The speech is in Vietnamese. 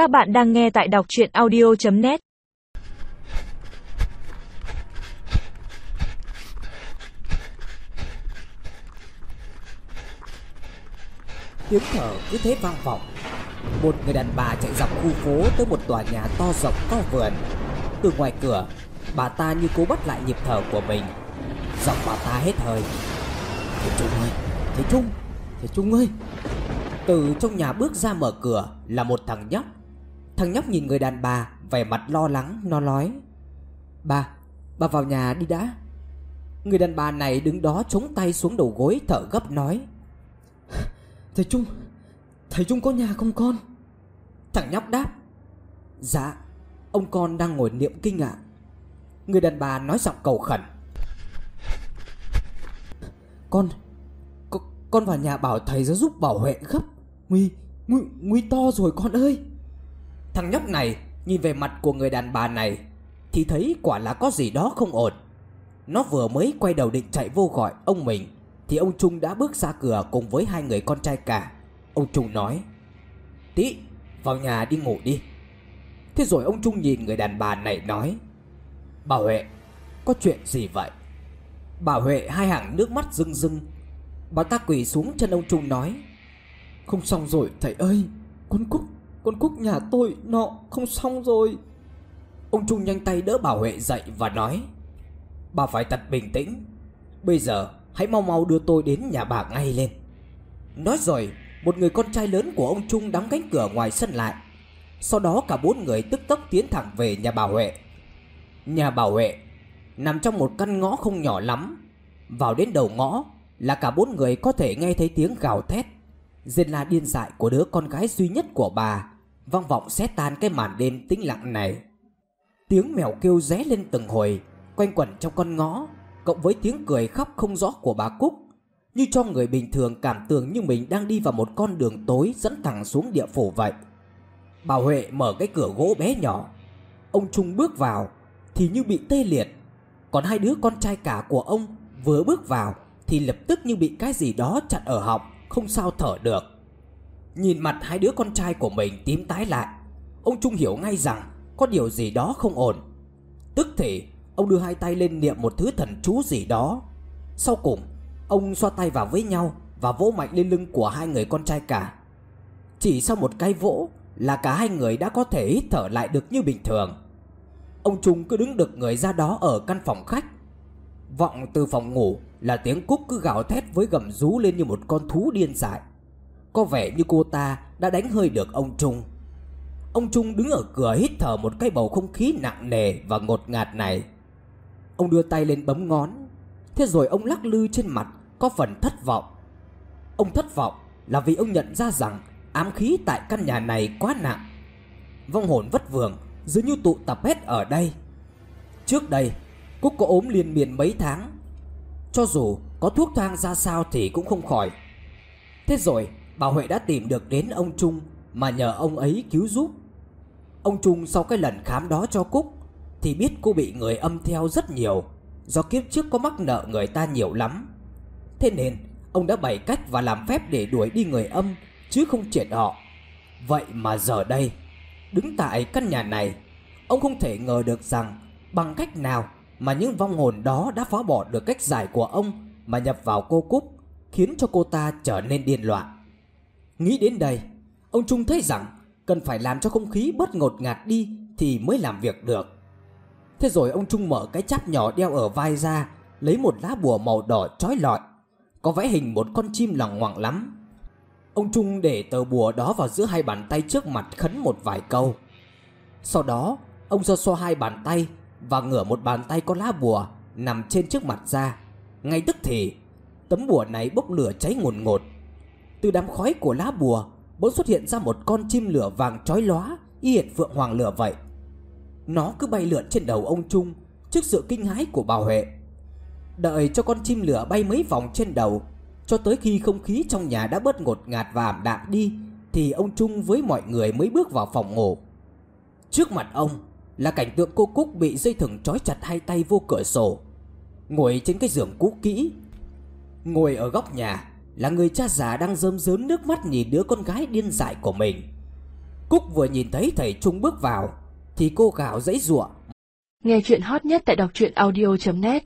Các bạn đang nghe tại đọc chuyện audio.net Tiếng thở cứ thế vang vọng. Một người đàn bà chạy dọc khu phố tới một tòa nhà to rộng to vườn. Từ ngoài cửa, Bà ta như cố bắt lại nhịp thở của mình. Giọng bà ta hết hơi. Thế Trung ơi, Thế Trung Thế Trung ơi. Từ trong nhà bước ra mở cửa Là một thằng nhóc. Thằng nhóc nhìn người đàn bà Vẻ mặt lo lắng nó nói Bà Bà vào nhà đi đã. Người đàn bà này đứng đó chống tay xuống đầu gối thở gấp nói Thầy Trung Thầy Trung có nhà không con? Thằng nhóc đáp Dạ Ông con đang ngồi niệm kinh ạ. Người đàn bà nói giọng cầu khẩn Con Con, con vào nhà bảo thầy ra giúp bảo vệ gấp Nguy Nguy, nguy to rồi con ơi. Thằng nhóc này, nhìn về mặt của người đàn bà này, Thì thấy quả là có gì đó không ổn. Nó vừa mới quay đầu định chạy vô gọi ông mình, Thì ông Trung đã bước ra cửa cùng với hai người con trai cả. Ông Trung nói, Tí, vào nhà đi ngủ đi. Thế rồi ông Trung nhìn người đàn bà này nói Bà Huệ, Có chuyện gì vậy? Bà Huệ, hai hàng nước mắt rưng rưng. Bà ta quỳ xuống chân ông Trung nói, Không xong rồi, thầy ơi Con Cúc con Cúc nhà tôi Nó không xong rồi. Ông Trung nhanh tay đỡ bà Huệ dậy và nói, Bà phải thật bình tĩnh. Bây giờ hãy mau mau đưa tôi đến nhà bà ngay lên. Nói rồi, Một người con trai lớn của ông Trung đóng cánh cửa ngoài sân lại. Sau đó cả bốn người tức tốc tiến thẳng về nhà bà Huệ. Nhà bà Huệ Nằm trong một căn ngõ không nhỏ lắm. Vào đến đầu ngõ Là cả bốn người có thể nghe thấy tiếng gào thét. Rên la điên dại của đứa con gái duy nhất của bà. Vang vọng xé tan cái màn đêm tĩnh lặng này. Tiếng mèo kêu ré lên từng hồi, Quanh quẩn trong con ngõ Cộng với tiếng cười khóc không rõ của bà Cúc, Như cho người bình thường cảm tưởng như mình đang đi vào một con đường tối Dẫn thẳng xuống địa phủ vậy. Bà Huệ mở cái cửa gỗ bé nhỏ. Ông Trung bước vào, Thì như bị tê liệt. Còn hai đứa con trai cả của ông Vừa bước vào, Thì lập tức như bị cái gì đó chặn ở họng. Không sao thở được. Nhìn mặt hai đứa con trai của mình tím tái lại, Ông Trung hiểu ngay rằng Có điều gì đó không ổn. Tức thì, Ông đưa hai tay lên niệm một thứ thần chú gì đó. Sau cùng, Ông xoa tay vào với nhau Và vỗ mạnh lên lưng của hai người con trai cả. Chỉ sau một cái vỗ Là cả hai người đã có thể hít thở lại được như bình thường. Ông Trung cứ đứng được người ra đó ở căn phòng khách. Vọng từ phòng ngủ là tiếng Cúc cứ gào thét với gầm rú lên như một con thú điên dại. Có vẻ như cô ta đã đánh hơi được ông Trung. Ông Trung đứng ở cửa hít thở một cái bầu không khí nặng nề và ngột ngạt này. Ông đưa tay lên bấm ngón. Thế rồi ông lắc lư trên mặt, Có phần thất vọng. Ông thất vọng là vì ông nhận ra rằng Ám khí tại căn nhà này quá nặng. Vong hồn vất vưởng, Dường như tụ tập hết ở đây. Trước đây, Cúc có ốm liên miên mấy tháng. Cho dù có thuốc thang ra sao thì cũng không khỏi. Thế rồi, bà Huệ đã tìm được đến ông Trung Mà nhờ ông ấy cứu giúp. Ông Trung sau cái lần khám đó cho Cúc Thì biết cô bị người âm theo rất nhiều, Do kiếp trước có mắc nợ người ta nhiều lắm. Thế nên, ông đã bày cách và làm phép để đuổi đi người âm, Chứ không triệt họ. Vậy mà giờ đây, Đứng tại căn nhà này, Ông không thể ngờ được rằng Bằng cách nào mà những vong hồn đó đã phá bỏ được cách giải của ông Mà nhập vào cô Cúc, Khiến cho cô ta trở nên điên loạn. Nghĩ đến đây, Ông Trung thấy rằng Cần phải làm cho không khí bớt ngột ngạt đi Thì mới làm việc được. Thế rồi ông Trung mở cái cháp nhỏ đeo ở vai ra, Lấy một lá bùa màu đỏ trói lọi, Có vẽ hình một con chim lằng ngoằng lắm. Ông Trung để tờ bùa đó vào giữa hai bàn tay trước mặt khấn một vài câu. Sau đó, Ông giơ xoa hai bàn tay và ngửa một bàn tay có lá bùa Nằm trên trước mặt ra. Ngay tức thì, Tấm bùa này bốc lửa cháy ngồn ngột. Từ đám khói của lá bùa, Bỗng xuất hiện ra một con chim lửa vàng chói lóa, Y hệt phượng hoàng lửa vậy. Nó cứ bay lượn trên đầu ông Trung Trước sự kinh hãi của bà Huệ Đợi cho con chim lửa bay mấy vòng trên đầu, Cho tới khi không khí trong nhà đã bớt ngột ngạt và ảm đạm đi, Thì ông Trung với mọi người mới bước vào phòng ngủ. Trước mặt ông là cảnh tượng cô Cúc bị dây thừng trói chặt hai tay vô cửa sổ. Ngồi trên cái giường cũ kỹ. Ngồi ở góc nhà là người cha già đang rơm rớm nước mắt nhìn đứa con gái điên dại của mình. Cúc vừa nhìn thấy thầy Trung bước vào, Thì cô gào dãy giụa. Nghe chuyện hot nhất tại đọc truyện audio.net